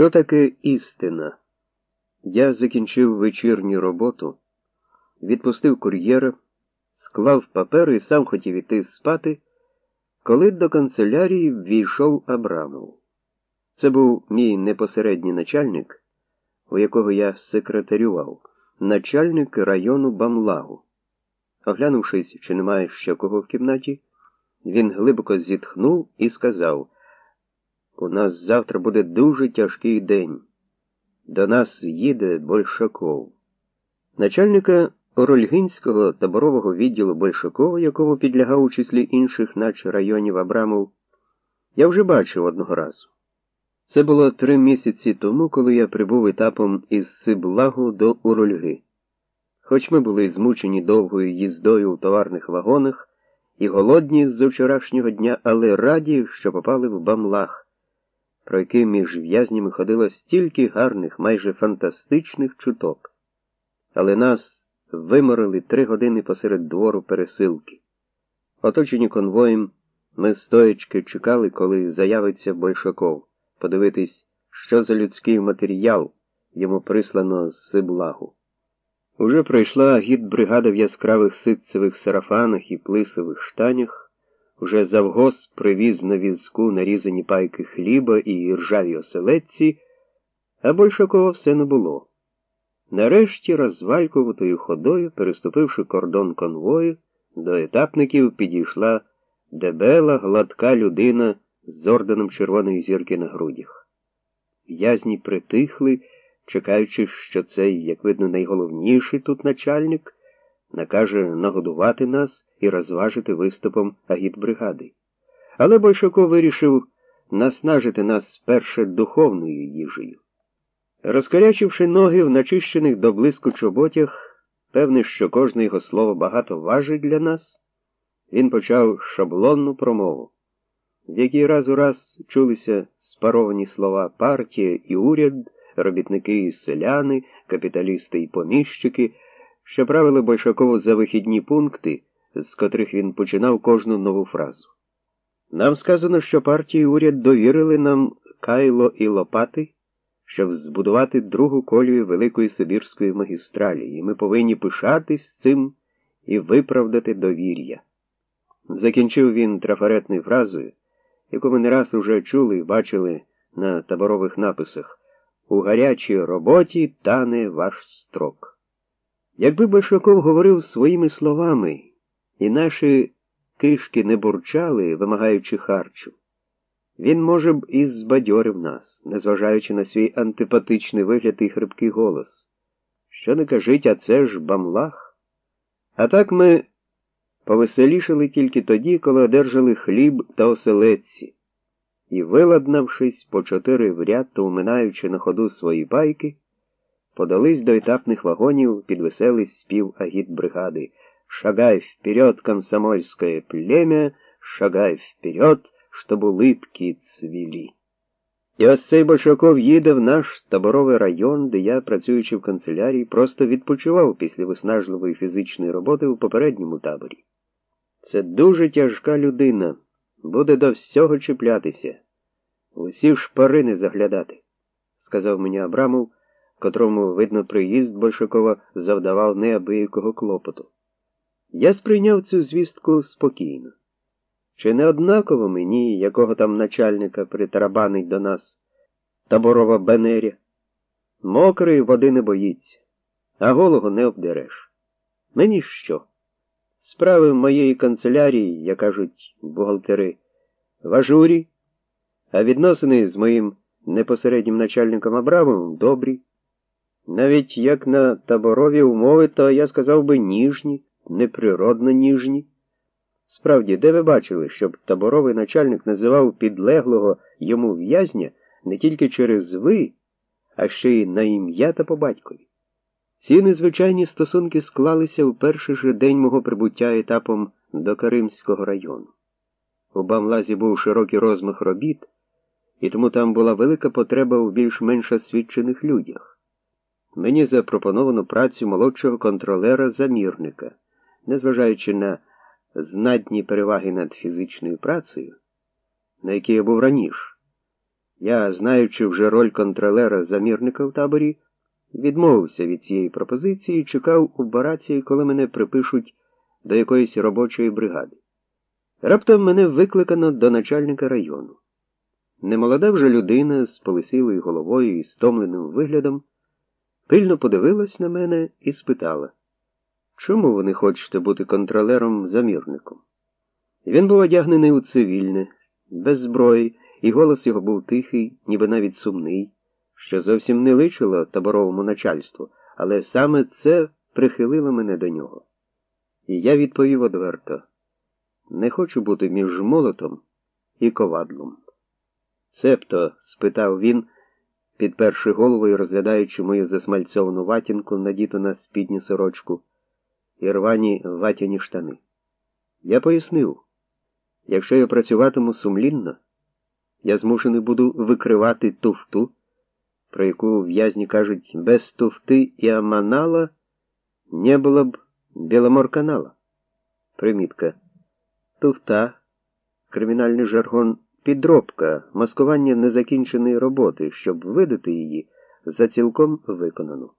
Що таке істина? Я закінчив вечірню роботу, відпустив кур'єра, склав папери і сам хотів іти спати, коли до канцелярії ввійшов Абрамов. Це був мій непосередній начальник, у якого я секретарював, начальник району Бамлагу. Оглянувшись, чи немає ще кого в кімнаті, він глибоко зітхнув і сказав: У нас завтра буде дуже тяжкий день. До нас їде Большаков. Начальника Орольгинського таборового відділу Большакова, якому підлягав у числі інших, наче районів Абрамов, я вже бачив одного разу. Це було три місяці тому, коли я прибув етапом із Сиблагу до Урольги. Хоч ми були змучені довгою їздою у товарних вагонах і голодні з вчорашнього дня, але раді, що попали в Бамлах, про який між в'язнями ходило стільки гарних, майже фантастичних чуток. Але нас виморили три години посеред двору пересилки. Оточені конвоєм, ми стоячки чекали, коли заявиться Большаков, подивитись, що за людський матеріал йому прислано з Сиблагу. Уже пройшла гідбригада в яскравих ситцевих сарафанах і плисових штанях, уже завгоз привіз на візку нарізані пайки хліба і ржаві оселедці, а Большакова все не було. Нарешті, розвалькуватою ходою, переступивши кордон конвою, до етапників підійшла дебела, гладка людина з орденом червоної зірки на грудях. В'язні притихли чекаючи, що цей, як видно, найголовніший тут начальник накаже нагодувати нас і розважити виступом агітбригади. Але Большаков вирішив наснажити нас перше духовною їжею. Розкарячивши ноги в начищених до блиску чоботях, певне, що кожне його слово багато важить для нас, він почав шаблонну промову, в якій раз у раз чулися спаровані слова партія і уряд робітники і селяни, капіталісти і поміщики, що правили Большакову за вихідні пункти, з котрих він починав кожну нову фразу. Нам сказано, що партії уряд довірили нам Кайло і Лопати, щоб збудувати другу колію Великої Сибірської магістралі, і ми повинні пишатись цим і виправдати довір'я. Закінчив він трафаретною фразою, яку ми не раз уже чули і бачили на таборових написах. У гарячій роботі тане ваш строк. Якби Большаков говорив своїми словами, і наші кишки не бурчали, вимагаючи харчу, він, може б, і збадьорив нас, незважаючи на свій антипатичний вигляд і хрипкий голос. Що не кажіть, а це ж бамлах? А так ми повеселішали тільки тоді, коли одержали хліб та оселедці і, виладнавшись по чотири в ряд та уминаючи на ходу свої байки, подались до етапних вагонів під веселий спів агітбригади «Шагай вперед, комсомольське племя, шагай вперед, щоб улыбки цвілі». І ось цей Большаков їде в наш таборовий район, де я, працюючи в канцелярії, просто відпочивав після виснажливої фізичної роботи у попередньому таборі. Це дуже тяжка людина буде до всього чіплятися, усі шпарини заглядати, сказав мені Абрамов, котрому, видно, приїзд Большакова завдавав неабиякого клопоту. Я сприйняв цю звістку спокійно. Чи не однаково мені, якого там начальника притарабанить до нас таборова бенеря? Мокрий води не боїться, а голого не обдереш. Мені що? Справи в моєї канцелярії, як кажуть бухгалтери, в ажурі, а відносини з моїм непосереднім начальником Абрамовим добрі. Навіть як на таборові умови, то я сказав би ніжні, неприродно ніжні. Справді, де ви бачили, щоб таборовий начальник називав підлеглого йому в'язня не тільки через ви, а ще й на ім'я та по батькові? Ці незвичайні стосунки склалися у перший же день мого прибуття етапом до Каримського району. У Бамлазі був широкий розмах робіт, і тому там була велика потреба у більш-менш освічених людях. Мені запропоновано працю молодшого контролера замірника, незважаючи на знатні переваги над фізичною працею, на якій я був раніше. Я, знаючи вже роль контролера замірника в таборі, відмовився від цієї пропозиції і чекав у бараці, коли мене припишуть до якоїсь робочої бригади. Раптом мене викликано до начальника району. Немолода вже людина з полисілою головою і стомленим виглядом пильно подивилась на мене і спитала, чому ви не хочете бути контролером-замірником? Він був одягнений у цивільне, без зброї, і голос його був тихий, ніби навіть сумний, що зовсім не личило таборовому начальству, але саме це прихилило мене до нього. І я відповів одверто не хочу бути між молотом і ковадлом. Цебто? спитав він, підперши головою, розглядаючи мою засмальцьовану ватінку, надіту на спідню сорочку, і рвані ватяні штани. Я пояснив, якщо я працюватиму сумлінно, я змушений буду викривати туфту, про яку в'язні кажуть, без туфти і аманала не було б Біломорканала. Примітка. Туфта, кримінальний жаргон, підробка, маскування незакінченої роботи, щоб видати її за цілком виконану.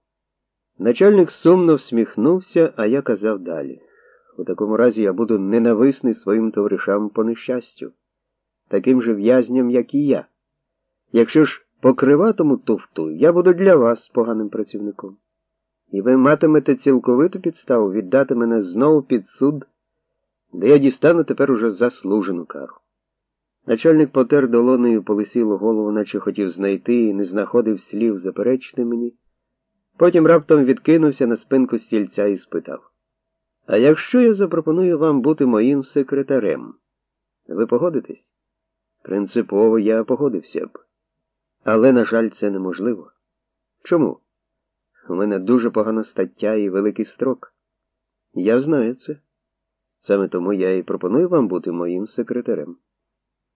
Начальник сумно всміхнувся, а я казав далі. У такому разі я буду ненависний своїм товаришам по нещастю, таким же в'язням, як і я. Якщо ж покриватиму туфту, я буду для вас поганим працівником. І ви матимете цілковиту підставу віддати мене знову під суд де я дістану тепер уже заслужену кару. Начальник потер долонею полисілу голову, наче хотів знайти і не знаходив слів заперечити мені. Потім раптом відкинувся на спинку стільця і спитав: А якщо я запропоную вам бути моїм секретарем, ви погодитесь? Принципово я погодився б. Але, на жаль, це неможливо. Чому? У мене дуже погана стаття і великий строк. Я знаю це. Саме тому я і пропоную вам бути моїм секретарем.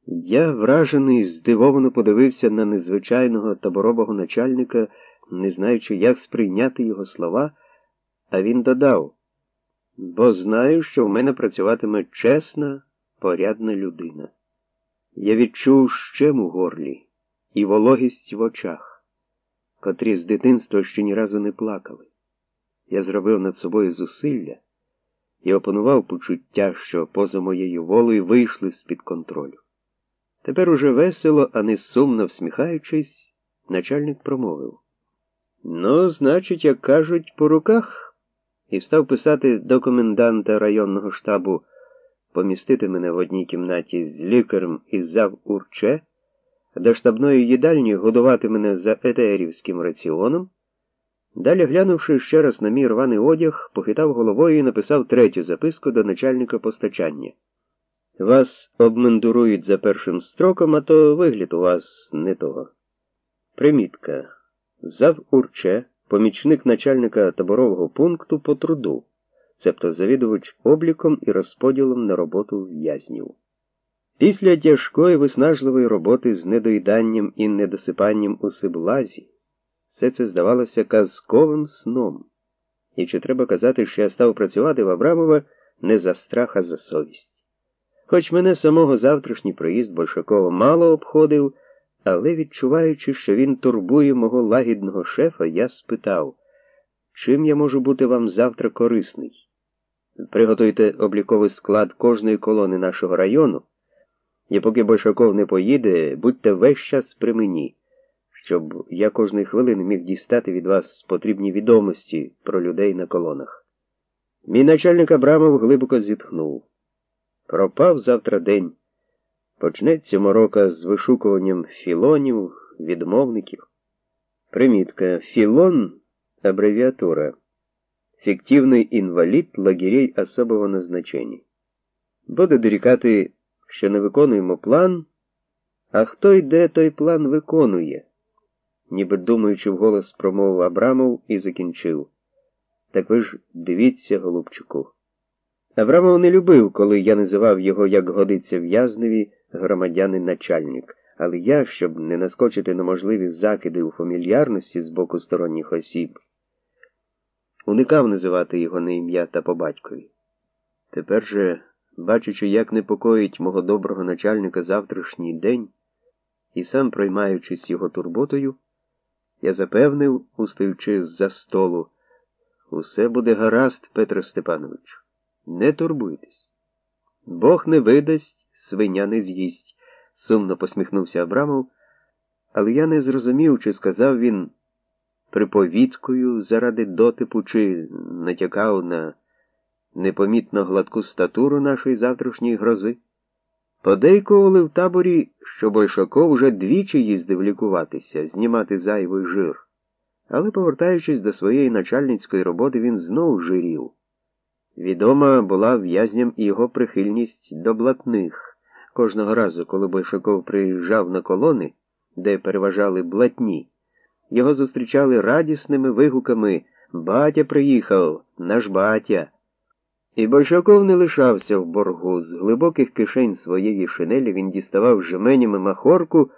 Я, вражений, здивовано подивився на незвичайного таборового начальника, не знаючи, як сприйняти його слова, а він додав, бо знаю, що в мене працюватиме чесна, порядна людина. Я відчув щем у горлі і вологість в очах, котрі з дитинства ще ні разу не плакали. Я зробив над собою зусилля і опанував почуття, що поза моєю волею вийшли з-під контролю. Тепер уже весело, а не сумно всміхаючись, начальник промовив. Ну, значить, як кажуть, по руках, і став писати до коменданта районного штабу помістити мене в одній кімнаті з лікарем із зав Урче, до штабної їдальні годувати мене за етерівським раціоном. Далі, глянувши ще раз на мій рваний одяг, похитав головою і написав третю записку до начальника постачання. Вас обмендурують за першим строком, а то вигляд у вас не того. Примітка. Зав Урче, помічник начальника таборового пункту по труду, цебто завідувач обліком і розподілом на роботу в'язнів. Після тяжкої виснажливої роботи з недоїданням і недосипанням у сиблазі. Все це здавалося казковим сном. І чи треба казати, що я став працювати в Абрамова не за страх, а за совість. Хоч мене самого завтрашній проїзд Большакова мало обходив, але відчуваючи, що він турбує мого лагідного шефа, я спитав, чим я можу бути вам завтра корисний? Приготуйте обліковий склад кожної колони нашого району, і поки Большаков не поїде, будьте весь час при мені щоб я кожної хвилини міг дістати від вас потрібні відомості про людей на колонах. Мій начальник Абрамов глибоко зітхнув. Пропав завтра день. Почнеться морока з вишукуванням філонів, відмовників. Примітка. Філон абревіатура. Фіктивний інвалід лагерей особого назначення. Буде дорікати, що не виконуємо план, а хто йде, той план виконує ніби думаючи вголос, промовив Абрамов і закінчив. Так ви ж дивіться, голубчику. Абрамов не любив, коли я називав його, як годиться в'язневі, громадянин начальник, але я, щоб не наскочити на можливі закиди у фамільярності з боку сторонніх осіб, уникав називати його на ім'я та по батькові. Тепер же, бачачи, як непокоїть мого доброго начальника завтрашній день, І сам, проймаючись його турботою, я запевнив, устаючи з-за столу, усе буде гаразд, Петро Степанович. Не турбуйтесь. Бог не видасть, свиня не з'їсть, сумно посміхнувся Абрамов, але я не зрозумів, чи сказав він приповідкою заради дотипу, чи натякав на непомітно гладку статуру нашої завтрашньої грози. Подейкували в таборі, що Большаков вже двічі їздив лікуватися, знімати зайвий жир. Але, повертаючись до своєї начальницької роботи, він знову жирів. Відома була в'язням і його прихильність до блатних. Кожного разу, коли Большаков приїжджав на колони, де переважали блатні, його зустрічали радісними вигуками Батя приїхав, наш батя. І Большаков не лишався в боргу. З глибоких кишень своєї шинелі він діставав жменями махорку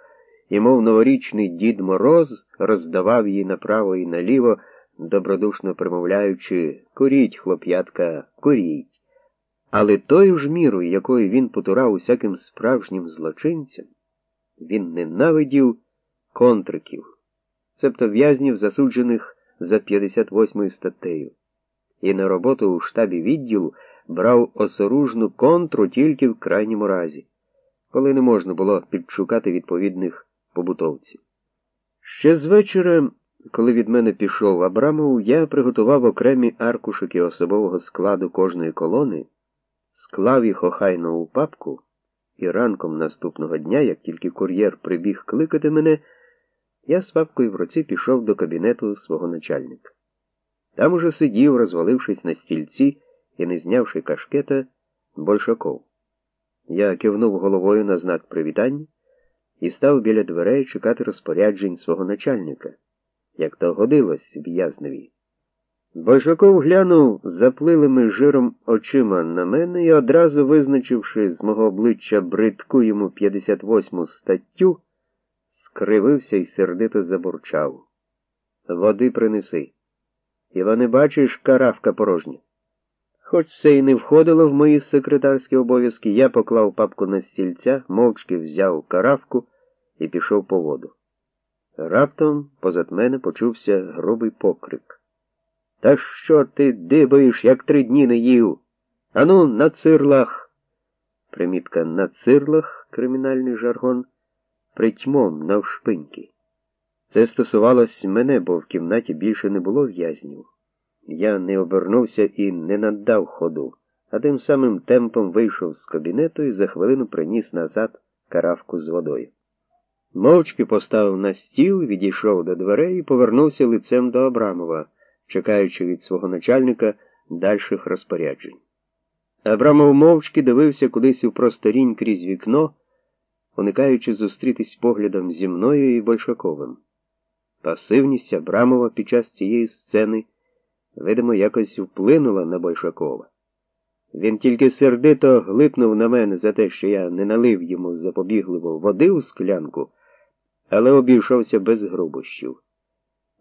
і, мов новорічний дід Мороз, роздавав її направо і наліво, добродушно примовляючи Куріть, хлоп'ятка, куріть. Але тою ж мірою, якою він потурав усяким справжнім злочинцям, він ненавидів контриків, цебто в'язнів, засуджених за 58 статтею і на роботу у штабі відділу брав осоружну контру тільки в крайньому разі, коли не можна було підшукати відповідних побутовців. Ще з вечора, коли від мене пішов Абрамов, я приготував окремі аркушики особового складу кожної колони, склав їх охайно у папку, і ранком наступного дня, як тільки кур'єр прибіг кликати мене, я з папкою в руці пішов до кабінету свого начальника. Там уже сидів, розвалившись на стільці і не знявши кашкета, Большаков. Я кивнув головою на знак привітання і став біля дверей чекати розпоряджень свого начальника, як то годилось в'язневі. Большаков глянув заплилими жиром очима на мене і, одразу визначивши з мого обличчя бридку йому 58-му статтю, скривився і сердито забурчав. Води принеси. Хіба не бачиш каравка порожня? Хоч це й не входило в мої секретарські обов'язки, я поклав папку на стільця, мовчки взяв каравку і пішов по воду. Раптом позад мене почувся грубий покрик. Та що ти дибаєш, як три дні не їв? Ану, на цирлах. Примітка на цирлах, кримінальний жаргон, притьмом навшпиньки. Це стосувалось мене, бо в кімнаті більше не було в'язнів. Я не обернувся і не надав ходу, а тим самим темпом вийшов з кабінету і за хвилину приніс назад каравку з водою. Мовчки поставив на стіл, відійшов до дверей і повернувся лицем до Абрамова, чекаючи від свого начальника дальших розпоряджень. Абрамов мовчки дивився кудись у просторінь крізь вікно, уникаючи зустрітись поглядом зі мною і Большаковим. Пасивність Абрамова під час цієї сцени, видимо, якось вплинула на Большакова. Він тільки сердито глипнув на мене за те, що я не налив йому запобігливо води у склянку, але обійшовся без грубощів.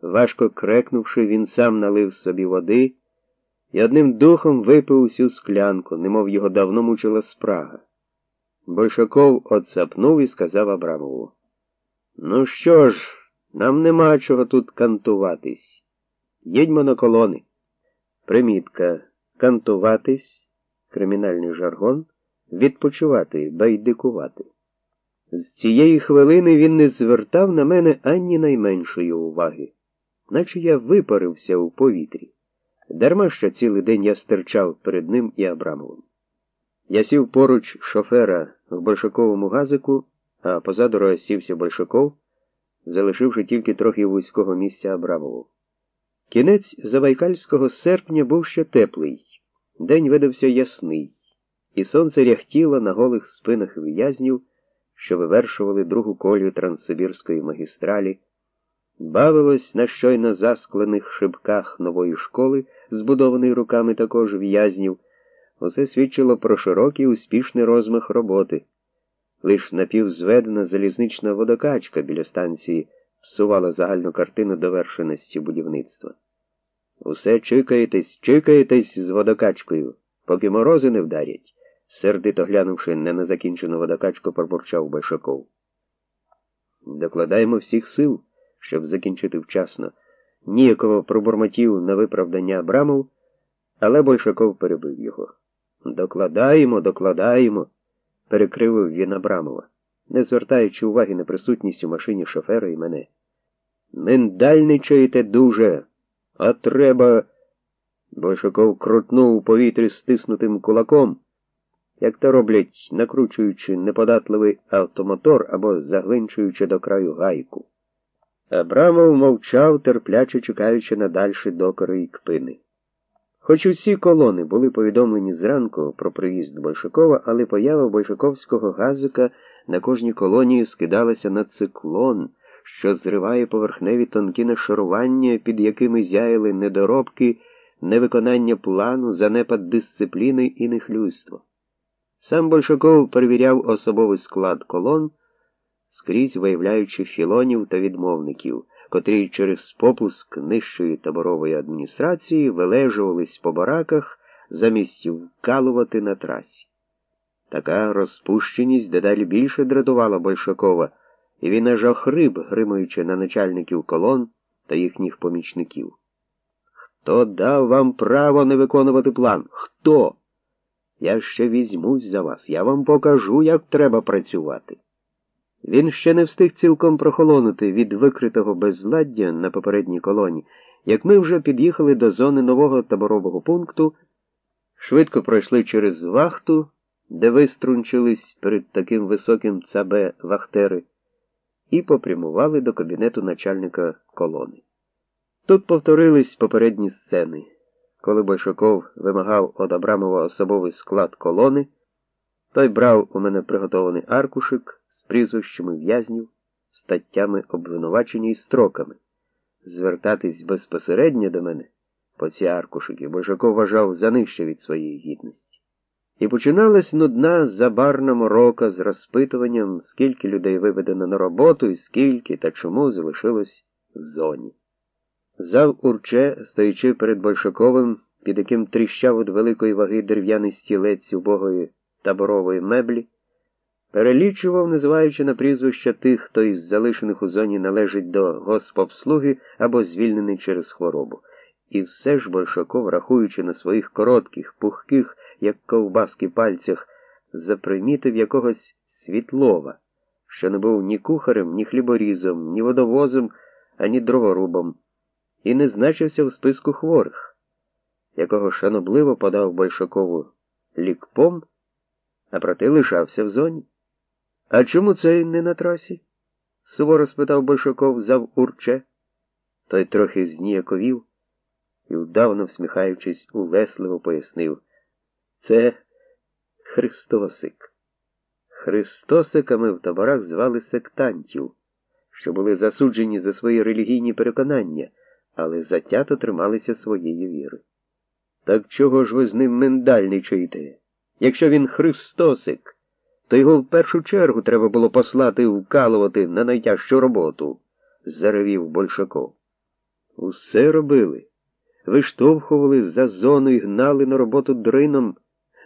Важко крекнувши, він сам налив собі води і одним духом випив усю склянку, немов його давно мучила спрага. Большаков отсапнув і сказав Абрамову: Ну що ж? Нам нема чого тут кантуватись. Їдьмо на колони. Примітка кантуватись, кримінальний жаргон, відпочивати, байдикувати. З цієї хвилини він не звертав на мене ані найменшої уваги, наче я випарився у повітрі. Дарма що цілий день я стирчав перед ним і Абрамовим. Я сів поруч шофера в большаковому газику, а позаду розсівся большаков залишивши тільки трохи вузького місця Абрамову. Кінець Завайкальського серпня був ще теплий, день видався ясний, і сонце ряхтіло на голих спинах в'язнів, що вивершували другу колію Транссибірської магістралі, бавилось на щойно засклених шибках нової школи, збудованої руками також в'язнів, усе свідчило про широкий успішний розмах роботи. Лиш напівзведена залізнична водокачка біля станції псувала загальну картину довершеності будівництва. Усе чикаєтесь, чикаєтесь з водокачкою, поки морози не вдарять, сердито глянувши не на закінчену водокачку, пробурчав Большаков. Докладаємо всіх сил, щоб закінчити вчасно. Ніякого пробурмотів на виправдання Абрамов, але Большаков перебив його. Докладаємо, докладаємо, перекривив він Абрамова, не звертаючи уваги на присутність у машині шофера і мене. Миндальничаєте дуже, а треба. Большаков крутнув у повітрі стиснутим кулаком, як то роблять, накручуючи неподатливий автомотор або заглинчуючи до краю гайку. Абрамов мовчав, терпляче чекаючи на дальші докори і кпини. Хоч усі колони були повідомлені зранку про приїзд Большакова, але поява Большаковського газика на кожній колонії скидалася на циклон, що зриває поверхневі тонкі нашарування, під якими зяяли недоробки, невиконання плану, занепад дисципліни і нехлюйство. Сам Большаков перевіряв особовий склад колон, скрізь виявляючи філонів та відмовників котрі через попуск нижчої таборової адміністрації вилежувались по бараках замість вкалувати на трасі. Така розпущеність дедалі більше дратувала Большакова, і він аж охрип, гримуючи на начальників колон та їхніх помічників. Хто дав вам право не виконувати план? Хто? Я ще візьмусь за вас, я вам покажу, як треба працювати. Він ще не встиг цілком прохолонути від викритого безладдя на попередній колоні, як ми вже під'їхали до зони нового таборового пункту, швидко пройшли через вахту, де виструнчились перед таким високим цабе вахтери, і попрямували до кабінету начальника колони. Тут повторились попередні сцени. Коли Большаков вимагав від Абрамова особовий склад колони, той брав у мене приготований аркушик з прізвищами в'язнів, статтями обвинувачення і строками. Звертатись безпосередньо до мене по ці аркушики Божако вважав за нижче від своєї гідності. І починалась нудна забарна морока з розпитуванням, скільки людей виведено на роботу і скільки та чому залишилось в зоні. Зал урче, стоячи перед Большаковим, під яким тріщав від великої ваги дерев'яний стілець убогої таборової меблі, Перелічував, називаючи на прізвища тих, хто із залишених у зоні належить до госпобслуги або звільнений через хворобу. І все ж Большаков, рахуючи на своїх коротких, пухких, як ковбаски пальцях, запримітив якогось світлова, що не був ні кухарем, ні хліборізом, ні водовозом, ані дроворубом, і не значився в списку хворих, якого шанобливо подав Большакову лікпом, а проте лишався в зоні. А чому цей не на трасі? суворо спитав Большаков зав урче. Той трохи зніяковів і, вдавно всміхаючись, улесливо пояснив. Це Христосик. Христосиками в таборах звали сектантів, що були засуджені за свої релігійні переконання, але затято трималися своєї віри. Так чого ж ви з ним миндальничаєте? Якщо він Христосик? то його в першу чергу треба було послати вкалувати на найтяжчу роботу, заревів Большаков. Усе робили. Виштовхували за зону і гнали на роботу дрином,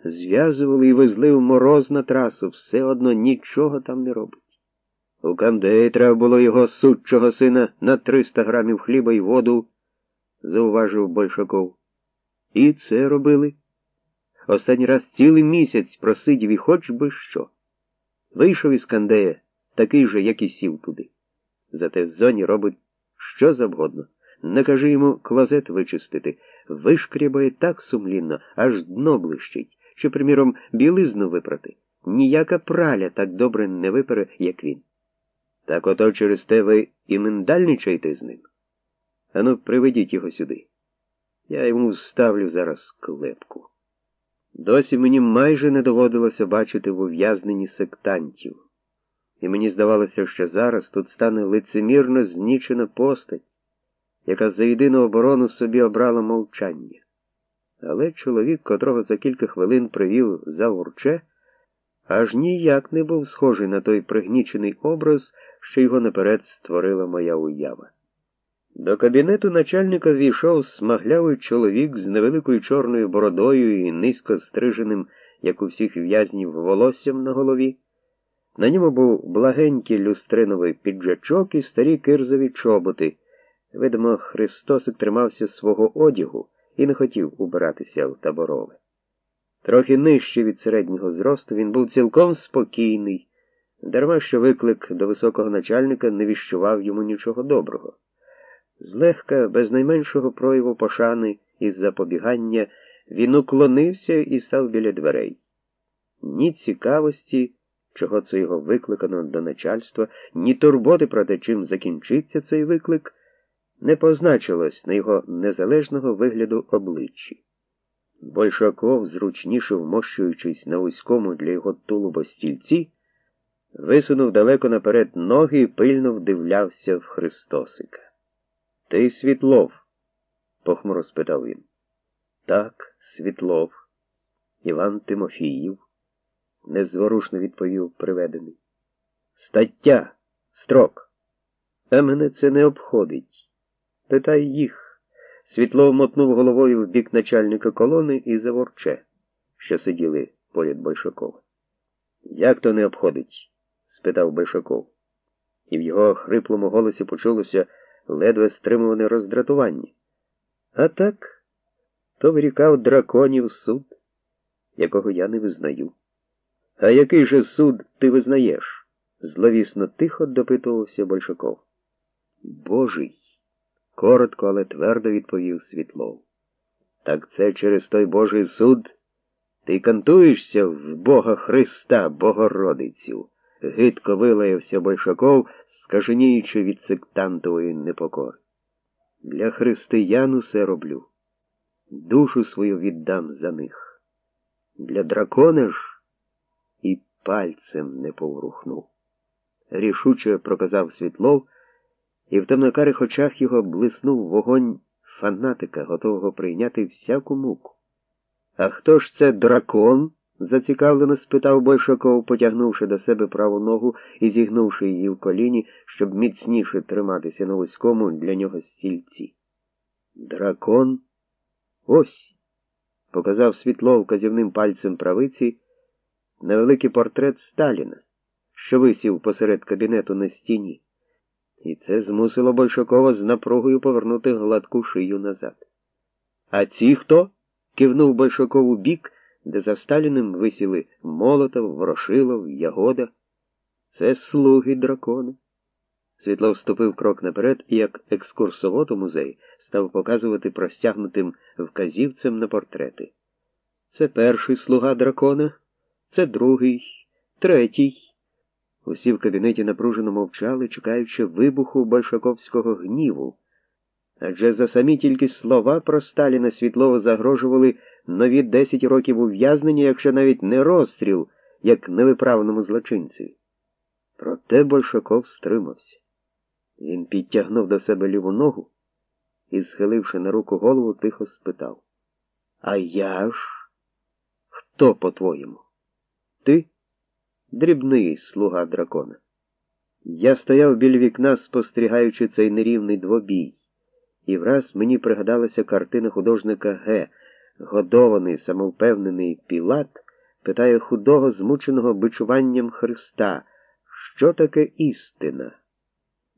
зв'язували і везли в мороз на трасу, все одно нічого там не робить. У Камдеї треба було його сучого сина на 300 грамів хліба і воду, зауважив Большаков. І це робили. Останній раз цілий місяць просидів і хоч би що. Вийшов із Кандея, такий же, як і сів туди. Зате в зоні робить що завгодно. Не кажи йому клозет вичистити, вишкрібає так сумлінно, аж дно блищить, що, приміром, білизну випрати. Ніяка праля так добре не випере, як він. Так ото через те ви і миндальничаєте з ним. Ану, приведіть його сюди. Я йому ставлю зараз клепку. Досі мені майже не доводилося бачити в ув'язненні сектантів, і мені здавалося, що зараз тут стане лицемірно знічена постать, яка за єдину оборону собі обрала мовчання. Але чоловік, котрого за кілька хвилин привів за урче, аж ніяк не був схожий на той пригнічений образ, що його наперед створила моя уява. До кабінету начальника війшов смаглявий чоловік з невеликою чорною бородою і низько стриженим, як у всіх в'язнів, волоссям на голові. На ньому був благенький люстриновий піджачок і старі кирзові чоботи. Видимо, Христосик тримався свого одягу і не хотів убиратися в таборове. Трохи нижче від середнього зросту він був цілком спокійний, дарма що виклик до високого начальника не віщував йому нічого доброго. Злегка, без найменшого прояву пошани і запобігання, він уклонився і став біля дверей. Ні цікавості, чого це його викликано до начальства, ні турботи про те, чим закінчиться цей виклик, не позначилось на його незалежного вигляду обличчі. Большаков, зручніше вмощуючись на вузькому для його тулуба стільці, висунув далеко наперед ноги і пильно вдивлявся в Христосика. Ти Світлов? похмуро спитав він. Так, Світлов. Іван Тимофіїв, незворушно відповів приведений. Стаття, строк. А мене це не обходить. Питай їх. Світлов мотнув головою в бік начальника колони і заворче, що сиділи поряд Большакова. Як то не обходить? Спитав Большаков. І в його хриплому голосі почулося ледве стримуване роздратування. А так, то вирікав драконів суд, якого я не визнаю. А який же суд ти визнаєш? зловісно тихо допитувався Большаков. Божий, коротко, але твердо відповів Світлов. Так це через той Божий суд ти кантуєшся в Бога Христа, Богородицю, гидко вилаявся Большаков, скаженіючи від сектантової непокори. Для християн усе роблю. Душу свою віддам за них. Для дракона ж і пальцем не поврухнув. Рішуче проказав Світлов, і в темнокарих очах його блиснув вогонь фанатика, готового прийняти всяку муку. А хто ж це дракон? Зацікавлено спитав Большаков, потягнувши до себе праву ногу і зігнувши її в коліні, щоб міцніше триматися на вузькому для нього стільці. Дракон? Ось, показав світло вказівним пальцем правиці невеликий портрет Сталіна, що висів посеред кабінету на стіні. І це змусило Большакова з напругою повернути гладку шию назад. А ці хто? кивнув Большаков у бік де за Сталіним висіли Молотов, Ворошилов, Ягода. Це слуги дракона. Світло вступив крок наперед і, як екскурсовод у музей, став показувати простягнутим вказівцем на портрети. Це перший слуга дракона, це другий, третій. Усі в кабінеті напружено мовчали, чекаючи вибуху большаковського гніву. Адже за самі тільки слова про Сталіна Світлова загрожували нові десять років ув'язнення, якщо навіть не розстріл, як невиправному злочинцеві. Проте Большаков стримався. Він підтягнув до себе ліву ногу і, схиливши на руку голову, тихо спитав А я ж? Хто, по-твоєму? Ти? Дрібний слуга дракона. Я стояв біля вікна, спостерігаючи цей нерівний двобій, і враз мені пригадалася картина художника Г. Годований, самовпевнений Пілат питає худого, змученого бичуванням Христа, що таке істина?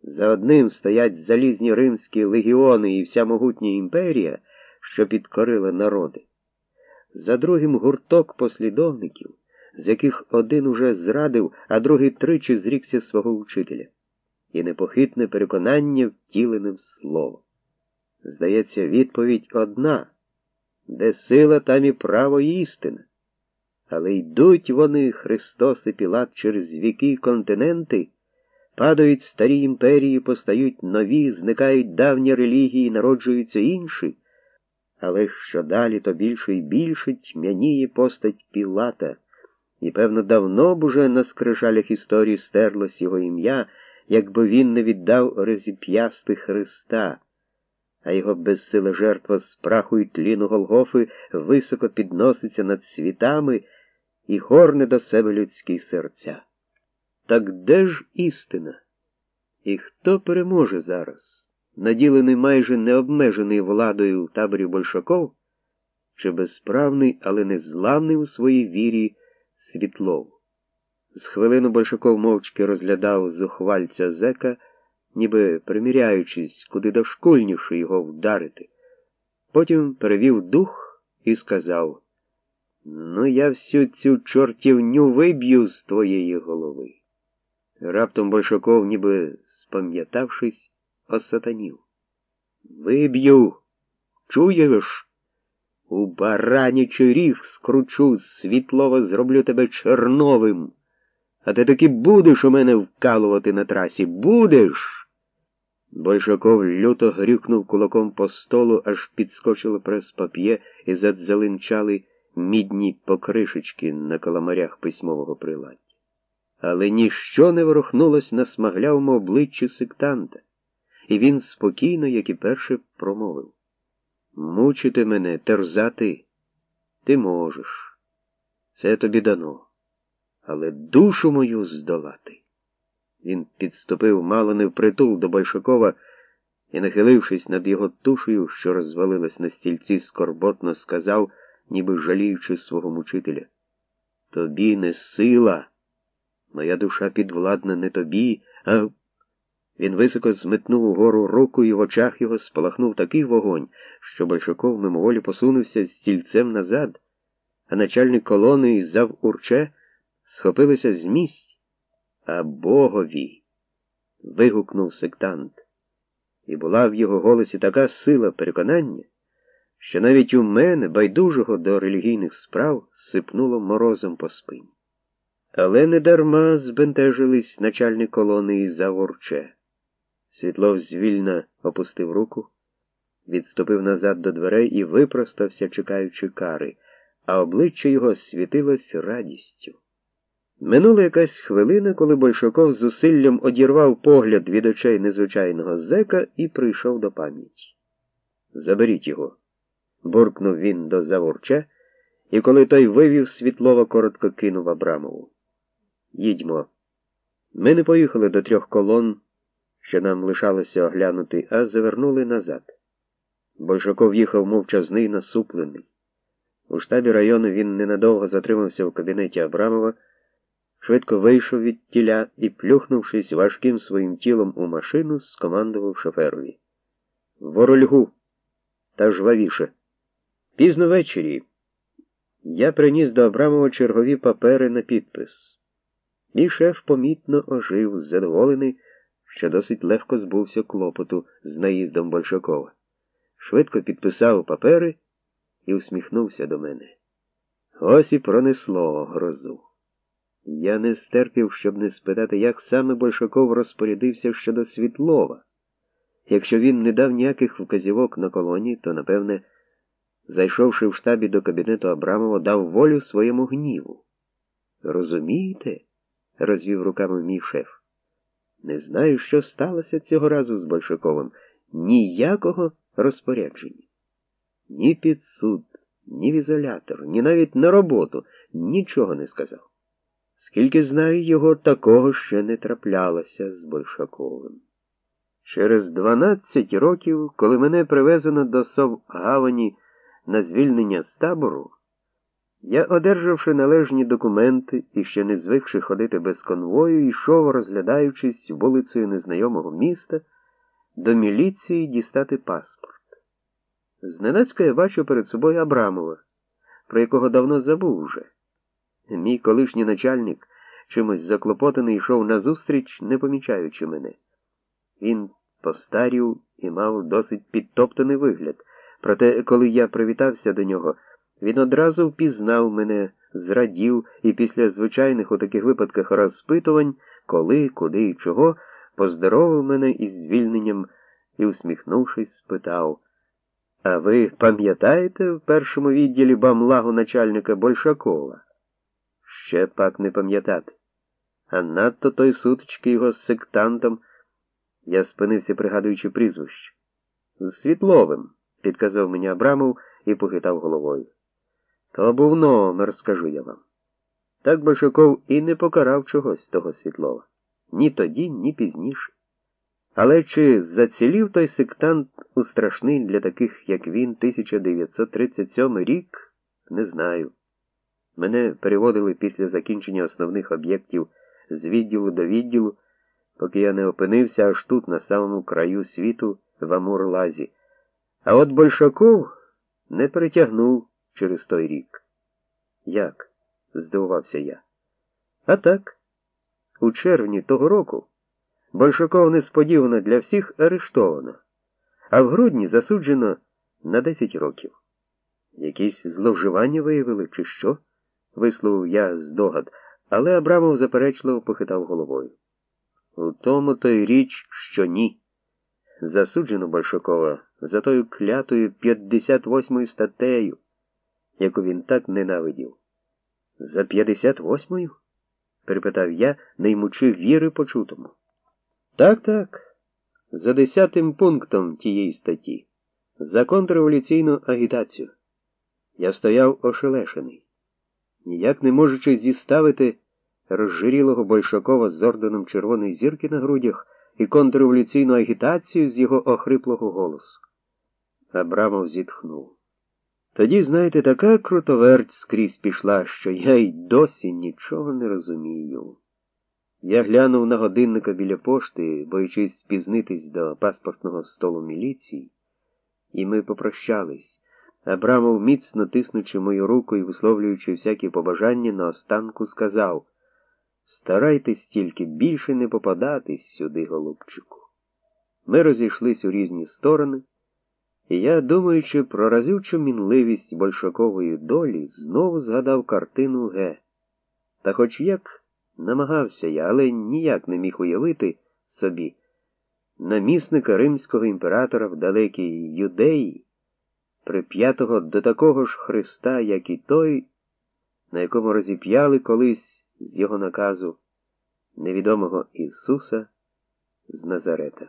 За одним стоять залізні римські легіони і вся могутня імперія, що підкорила народи. За другим гурток послідовників, з яких один уже зрадив, а другий тричі зрікся свого вчителя, і непохитне переконання втілене в слово. Здається, відповідь одна де сила, там і право і істина. Але йдуть вони, Христос і Пілат, через віки й континенти, падають старі імперії, постають нові, зникають давні релігії, народжуються інші. Але що далі, то більше і більше тьмяніє постать Пілата, і, певно, давно б уже на скрижалях історії стерлось його ім'я, якби він не віддав розіп'ясти Христа а його безсила жертва з праху й тліну Голгофи високо підноситься над світами і горне до себе людські серця. Так де ж істина? І хто переможе зараз, наділений майже необмежений владою в таборі Большаков, чи безправний, але незламний у своїй вірі світлов? З хвилину Большаков мовчки розглядав зухвальця зека, ніби приміряючись, куди дошкульніше його вдарити. Потім перевів дух і сказав Ну, я всю цю чортівню виб'ю з твоєї голови. Раптом Большаков, ніби спам'ятавшись, осатанів. Виб'ю, чуєш? У баранічий ріг скручу, світлово зроблю тебе черновим. А ти таки будеш у мене вкалувати на трасі. Будеш. Большаков люто грюкнув кулаком по столу, аж підскочило прес-пап'є і задзеленчали мідні покришечки на каламарях письмового приладдя. Але ніщо не ворухнулось на смаглявому обличчі сектанта, і він спокійно, як і перше, промовив Мучити мене, терзати, ти можеш. Це тобі дано. Але душу мою здолати. Він підступив мало не впритул до Большакова і, нахилившись над його тушею, що розвалилась на стільці, скорботно сказав, ніби жаліючи свого мучителя. Тобі не сила. Моя душа підвладна не тобі, а. Він високо зметнув угору руку і в очах його спалахнув такий вогонь, що Большаков мимоволі посунувся стільцем назад, а начальник колони із зав урче схопилися з місць. А богові. вигукнув сектант. І була в його голосі така сила переконання, що навіть у мене, байдужого до релігійних справ, сипнуло морозом по спині. Але недарма збентежились начальник колони заворче. Світлов звільно опустив руку, відступив назад до дверей і випростався, чекаючи кари, а обличчя його світилось радістю. Минула якась хвилина, коли Большаков з зусиллям одірвав погляд від очей незвичайного зека і прийшов до пам'яті. Заберіть його, буркнув він до Заворча, і коли той вивів Світлова, коротко кинув Абрамову. Їдьмо. Ми не поїхали до трьох колон, що нам лишалося оглянути, а завернули назад. Большаков їхав мовчазний насуплений. У штабі району він ненадовго затримався в кабінеті Абрамова швидко вийшов від тіля і, плюхнувшись важким своїм тілом у машину, скомандував шоферові. Ворольгу, та жвавіше. Пізно ввечері я приніс до Абрамова чергові папери на підпис. Мій шеф помітно ожив, задоволений, що досить легко збувся клопоту з наїздом Большакова. Швидко підписав папери і усміхнувся до мене. Ось і пронесло грозу. Я не стерпів, щоб не спитати, як саме Большаков розпорядився щодо Світлова. Якщо він не дав ніяких вказівок на колоні, то, напевне, зайшовши в штабі до кабінету Абрамова, дав волю своєму гніву. Розумієте? розвів руками мій шеф. Не знаю, що сталося цього разу з Большаковим. Ніякого розпорядження. Ні під суд, ні в ізолятор, ні навіть на роботу нічого не сказав. Скільки знаю його, такого ще не траплялося з Большаковим. Через 12 років, коли мене привезено до Совгавані на звільнення з табору, я, одержавши належні документи і ще не звикши ходити без конвою, йшов, розглядаючись вулицею незнайомого міста, до міліції дістати паспорт. Зненацька я бачу перед собою Абрамова, про якого давно забув уже. Мій колишній начальник, чимось заклопотаний, йшов назустріч, не помічаючи мене. Він постарів і мав досить підтоптаний вигляд. Проте, коли я привітався до нього, він одразу впізнав мене, зрадів і після звичайних у таких випадках розпитувань, коли, куди і чого, поздоровив мене із звільненням і, усміхнувшись, спитав А ви пам'ятаєте в першому відділі бамлагу начальника Большакова? Ще пак не пам'ятати. А надто той сутички його з сектантом. Я спинився, пригадуючи прізвище. З Світловим, підказав мені Абрамов і похитав головою. То був номер, скажу я вам. Так Большаков і не покарав чогось того Світлова. Ні тоді, ні пізніше. Але чи зацілів той сектант у страшний для таких, як він, 1937 рік, не знаю. Мене переводили після закінчення основних об'єктів з відділу до відділу, поки я не опинився аж тут, на самому краю світу, в Амур-Лазі. А от Большаков не перетягнув через той рік. Як? здивувався я. А так, у червні того року Большаков несподівано для всіх арештовано, а в грудні засуджено на 10 років. Якісь зловживання виявили, чи що? Висловив я здогад, але Абрамов заперечливо похитав головою. У тому то й річ, що ні. Засуджено Большакова за тою клятою 58 статтею, яку він так ненавидів. За 58-ю? перепитав я, не ймучи віри почутому. Так, так, за десятим пунктом тієї статті, за контрреволюційну агітацію. Я стояв ошелешений, ніяк не можучи зіставити розжирілого Большакова з орденом Червоної зірки на грудях і контрреволюційну агітацію з його охриплого голосу. Абрамов зітхнув. Тоді, знаєте, така крутоверть скрізь пішла, що я й досі нічого не розумію. Я глянув на годинника біля пошти, боючись спізнитись до паспортного столу міліції, і ми попрощались. Абрамов, міцно тиснучи мою руку і висловлюючи всякі побажання, на останку сказав Старайтесь тільки більше не попадатись сюди, голубчику. Ми розійшлись у різні сторони. І я, думаючи про разючу мінливість большакової долі, знову згадав картину Г. Та хоч як намагався я, але ніяк не міг уявити собі намісника римського імператора в далекій юдеї, прип'ятого до такого ж Христа, як і той, на якому розіп'яли колись з його наказу невідомого Ісуса з Назарета.